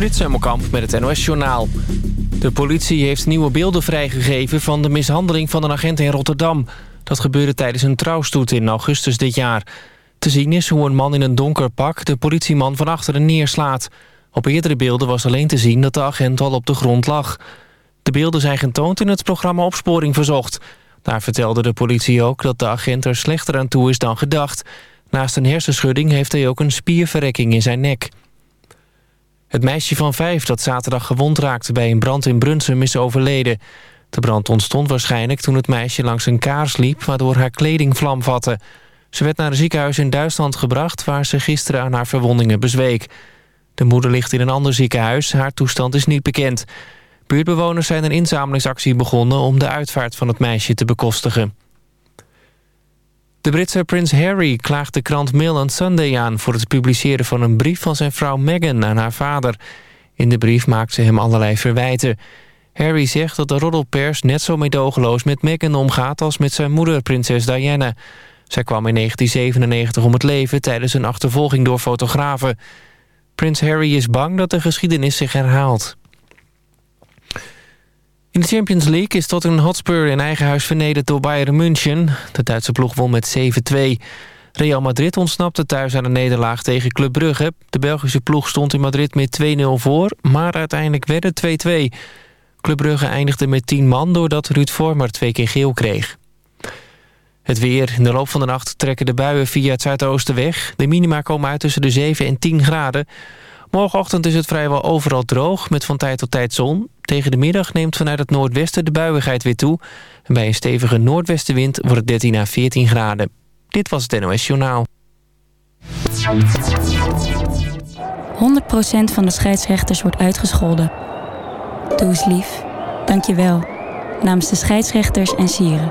Frits Hemmelkamp met het NOS-journaal. De politie heeft nieuwe beelden vrijgegeven van de mishandeling van een agent in Rotterdam. Dat gebeurde tijdens een trouwstoet in augustus dit jaar. Te zien is hoe een man in een donker pak de politieman van achteren neerslaat. Op eerdere beelden was alleen te zien dat de agent al op de grond lag. De beelden zijn getoond in het programma Opsporing Verzocht. Daar vertelde de politie ook dat de agent er slechter aan toe is dan gedacht. Naast een hersenschudding heeft hij ook een spierverrekking in zijn nek. Het meisje van vijf dat zaterdag gewond raakte bij een brand in Brunsum is overleden. De brand ontstond waarschijnlijk toen het meisje langs een kaars liep... waardoor haar kleding vlam vatte. Ze werd naar een ziekenhuis in Duitsland gebracht... waar ze gisteren aan haar verwondingen bezweek. De moeder ligt in een ander ziekenhuis. Haar toestand is niet bekend. Buurtbewoners zijn een inzamelingsactie begonnen... om de uitvaart van het meisje te bekostigen. De Britse prins Harry klaagt de krant Mail on Sunday aan... voor het publiceren van een brief van zijn vrouw Meghan aan haar vader. In de brief maakt ze hem allerlei verwijten. Harry zegt dat de roddelpers net zo meedogenloos met Meghan omgaat... als met zijn moeder, prinses Diana. Zij kwam in 1997 om het leven tijdens een achtervolging door fotografen. Prins Harry is bang dat de geschiedenis zich herhaalt. In de Champions League is tot een Hotspur in eigen huis vernederd door Bayern München. De Duitse ploeg won met 7-2. Real Madrid ontsnapte thuis aan een nederlaag tegen Club Brugge. De Belgische ploeg stond in Madrid met 2-0 voor, maar uiteindelijk werd het 2-2. Club Brugge eindigde met 10 man doordat Ruud Vormer twee keer geel kreeg. Het weer. In de loop van de nacht trekken de buien via het zuidoosten weg. De minima komen uit tussen de 7 en 10 graden. Morgenochtend is het vrijwel overal droog, met van tijd tot tijd zon. Tegen de middag neemt vanuit het noordwesten de buiigheid weer toe. En bij een stevige noordwestenwind wordt het 13 à 14 graden. Dit was het NOS Journaal. 100% van de scheidsrechters wordt uitgescholden. Doe eens lief. Dank je wel. Namens de scheidsrechters en sieren.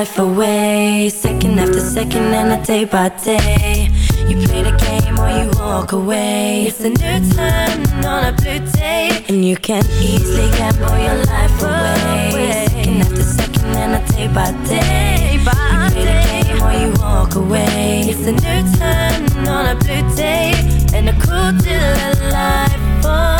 life away. Second after second and a day by day. You play the game or you walk away. It's a new turn on a blue day. And you can easily gamble your life away. Second after second and a day by day. You play the game or you walk away. It's a new turn on a blue day. And a cool deal of life for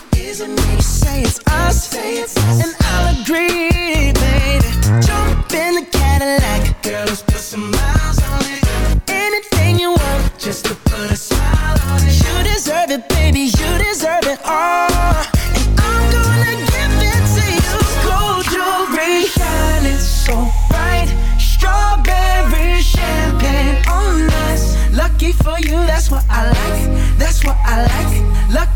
It me? Say it's us. Say it's us. And I'll agree, baby. Jump in the Cadillac. Girl, let's some miles. Anything you want. Just to put a smile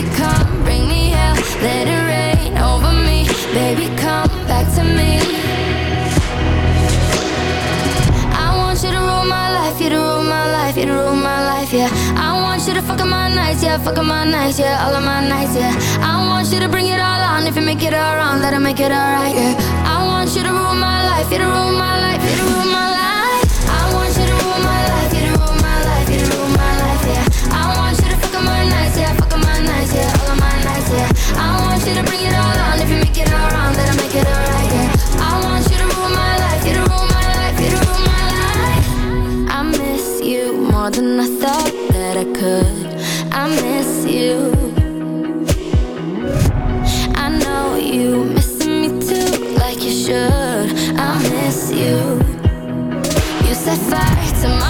Baby, come bring me hell, let it rain over me. Baby, come back to me. I want you to rule my life, you to rule my life, you to rule my life, yeah. I want you to fuck up my nights, yeah, fuck up my nights, yeah, all of my nights, yeah. I want you to bring it all on, if you make it all wrong, let it make it alright, yeah. I want you to rule my life, you to rule my life, you to rule my life. You to bring it all on, if you make it all wrong, let it make it alright, yeah. I want you to rule my life, you to rule my life, you to rule my life. I miss you more than I thought that I could. I miss you. I know you missing me too, like you should. I miss you. You set fire to my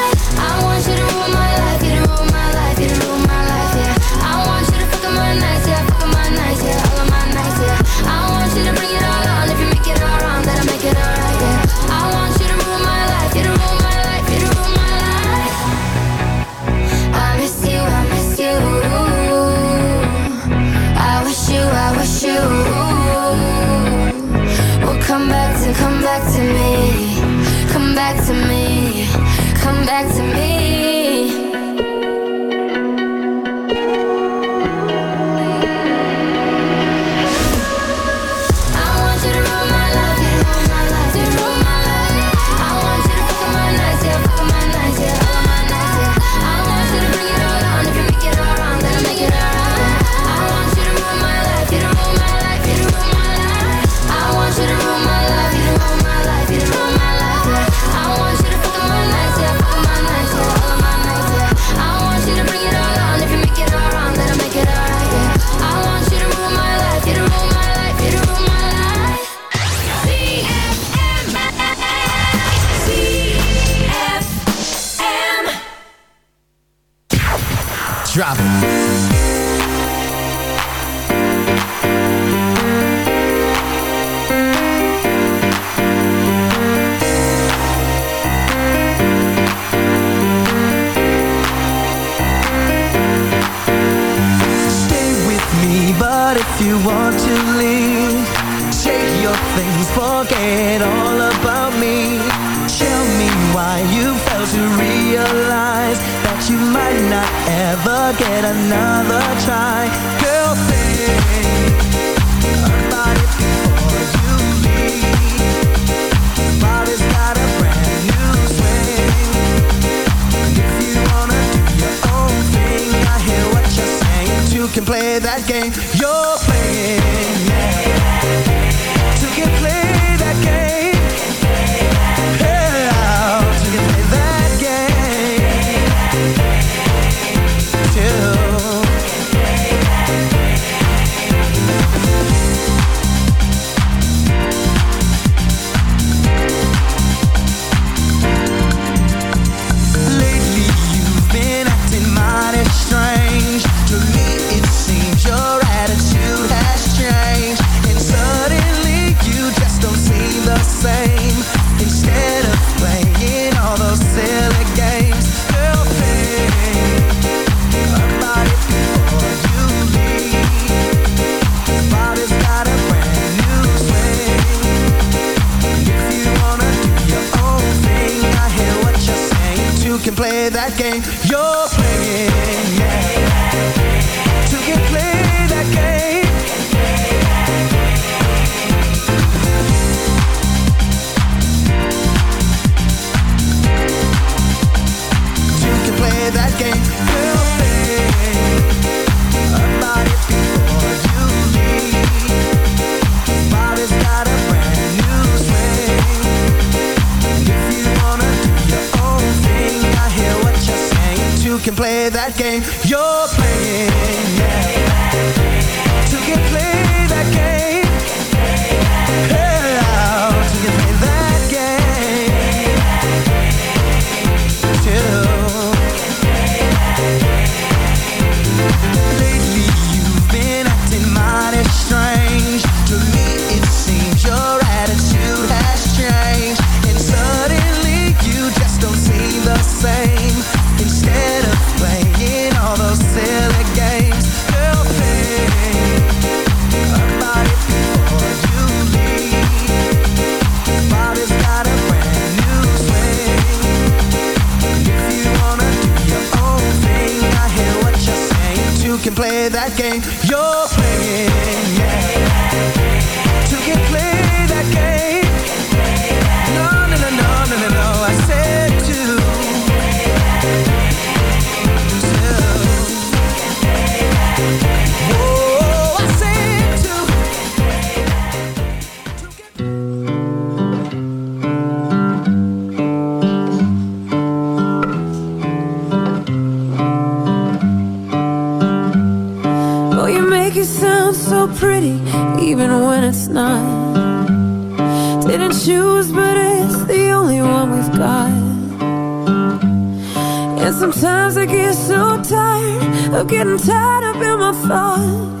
Back to me. Losing. Yeah, Sometimes I get so tired of getting tied up in my thoughts.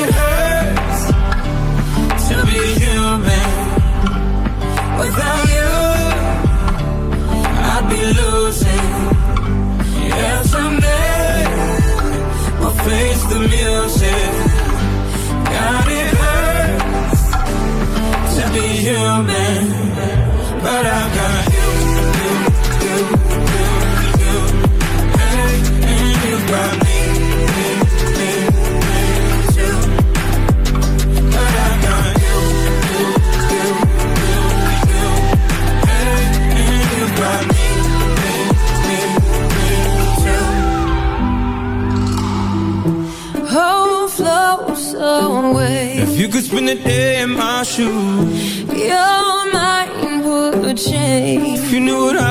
a day in my shoes, your mind would change. If you knew what I've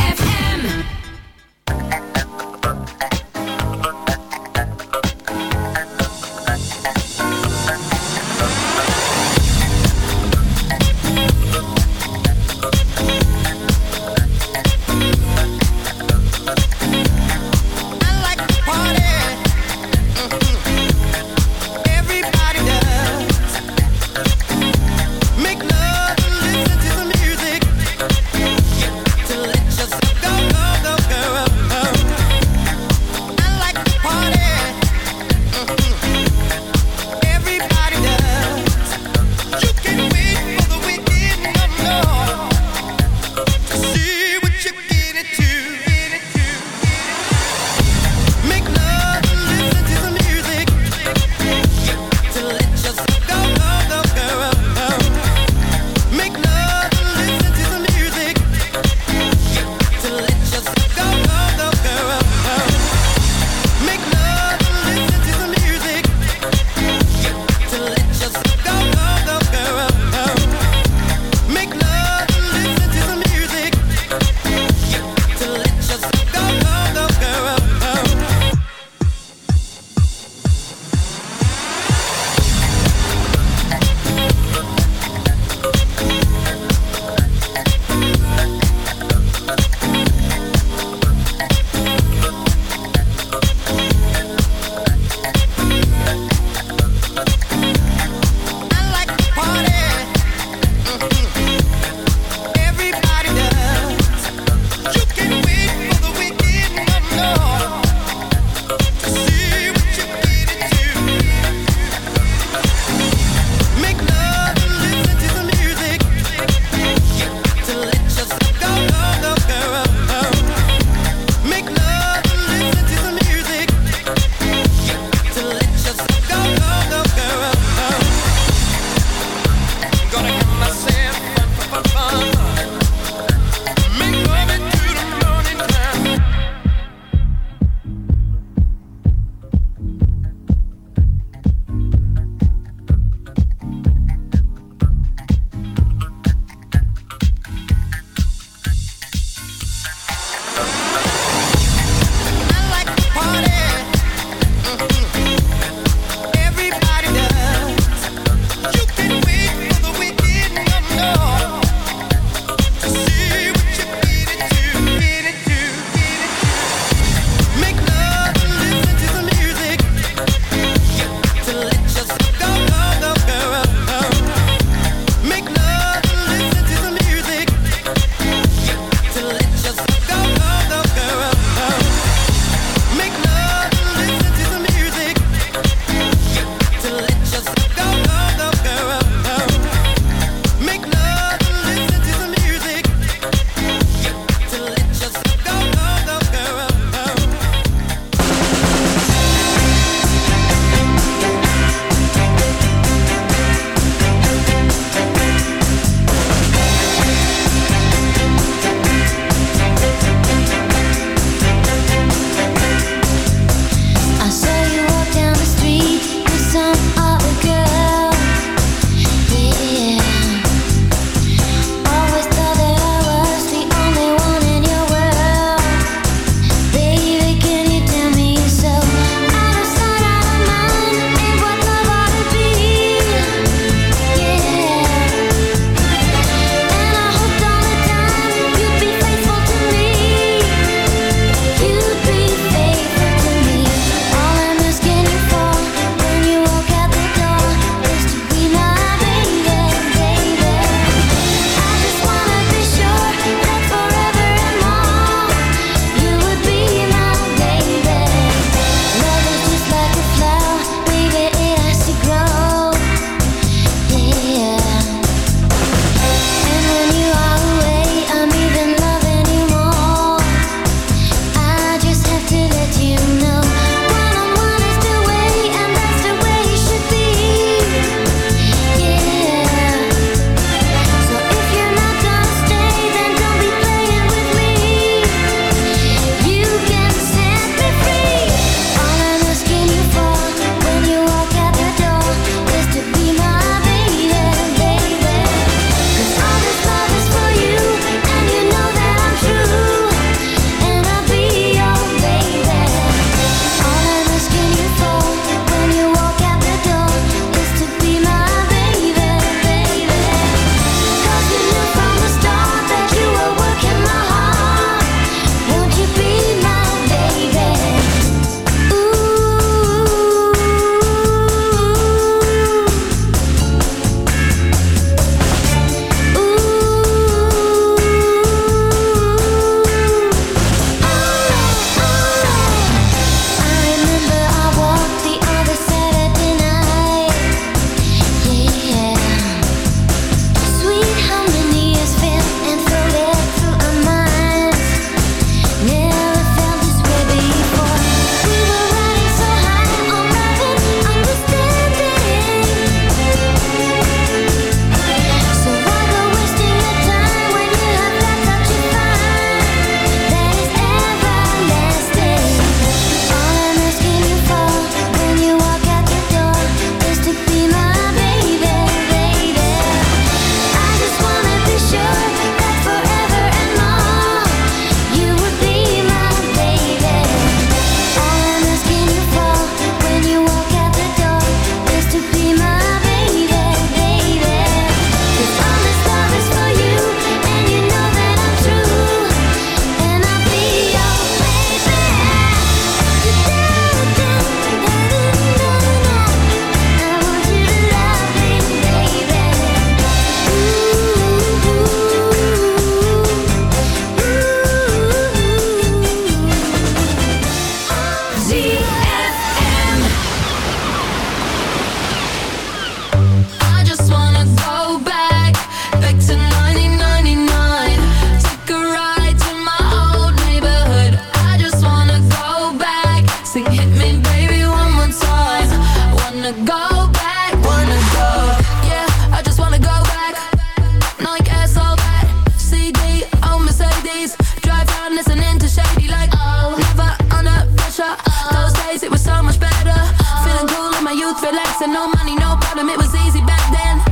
then.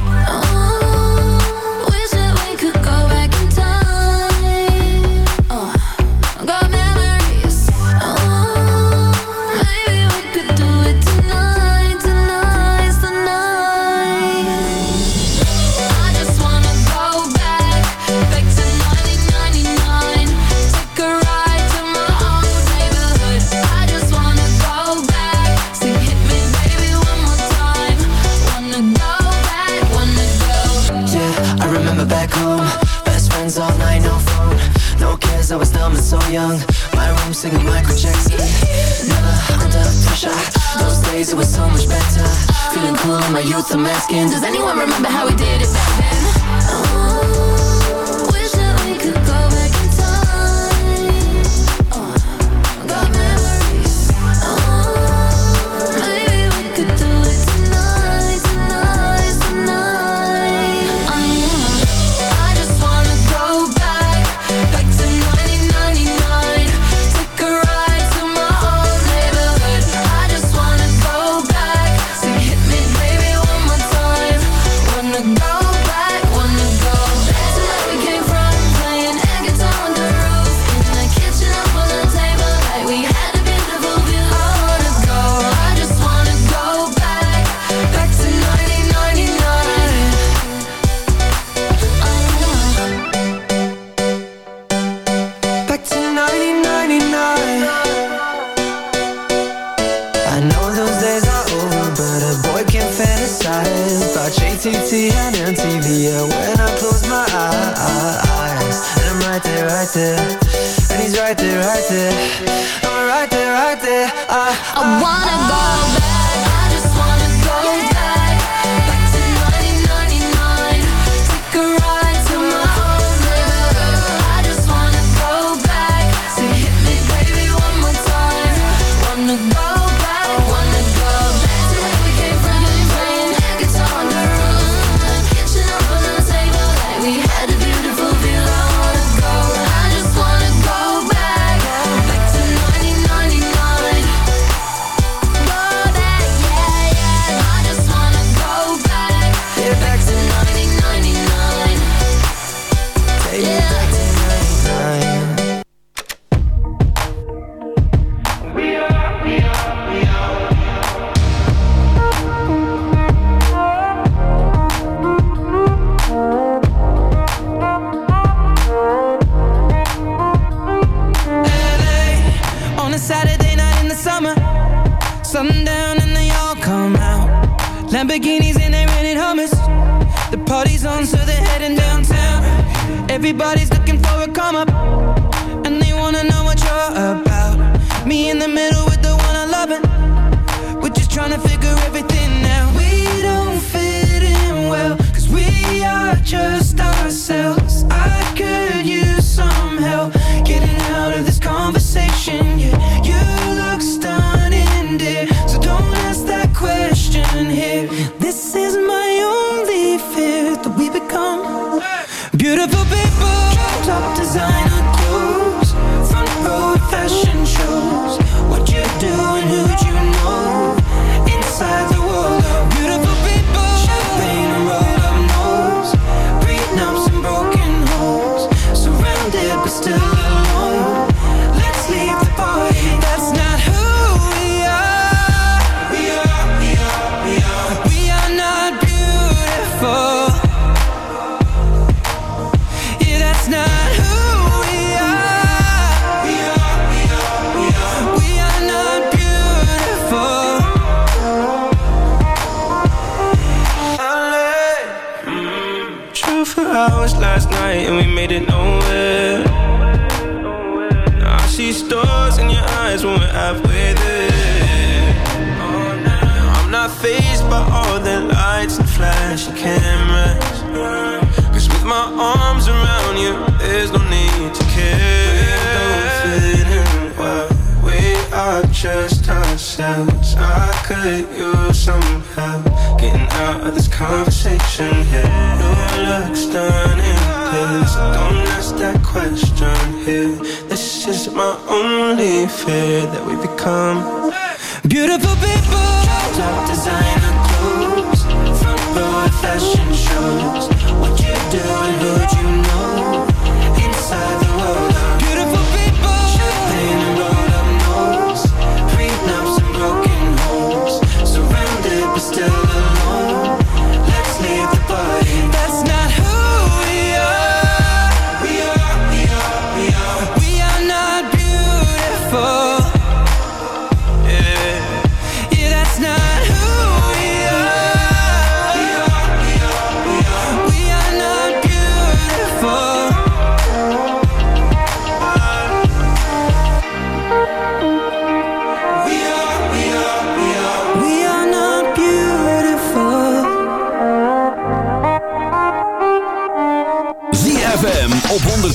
Fear that we become I wanna go clothes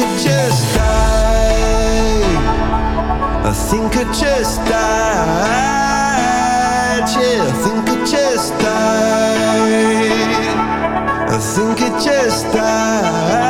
could just die. I think I just died. Yeah, I think I just died. I think I just died.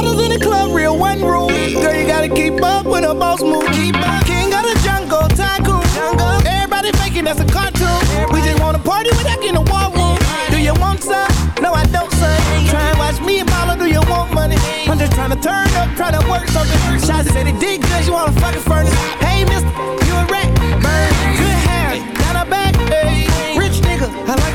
bottles in the club, real one rule. Girl, you gotta keep up with the boss move. Keep up. King of the jungle, tycoon. Jungle. Everybody faking that's a cartoon. Everybody. We just wanna party without getting a war room. Do you want some? No, I don't, son. Try and watch me and mama, do you want money? I'm just trying to turn up, try to work something. Shots said it did good, you wanna fucking furnace. Hey, mister, you a rat. Burn. Good hair, got a back. Hey. Rich nigga, I like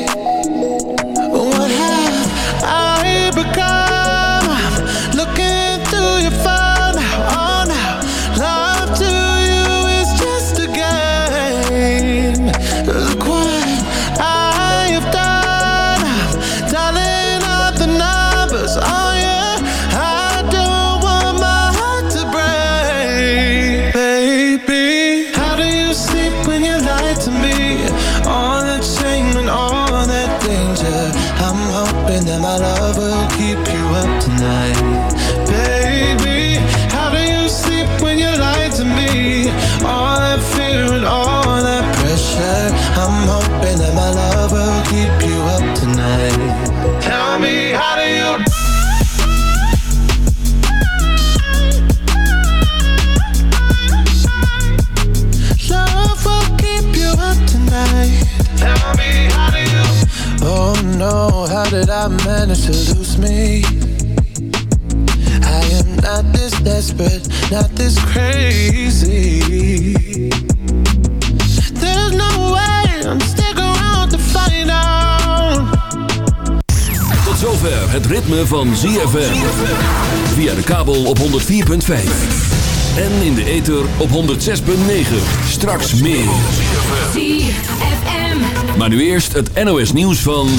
Not this crazy. There's no way I'm stick around to find out. Tot zover het ritme van ZFM. Via de kabel op 104.5. En in de ether op 106.9. Straks meer. Maar nu eerst het NOS nieuws van...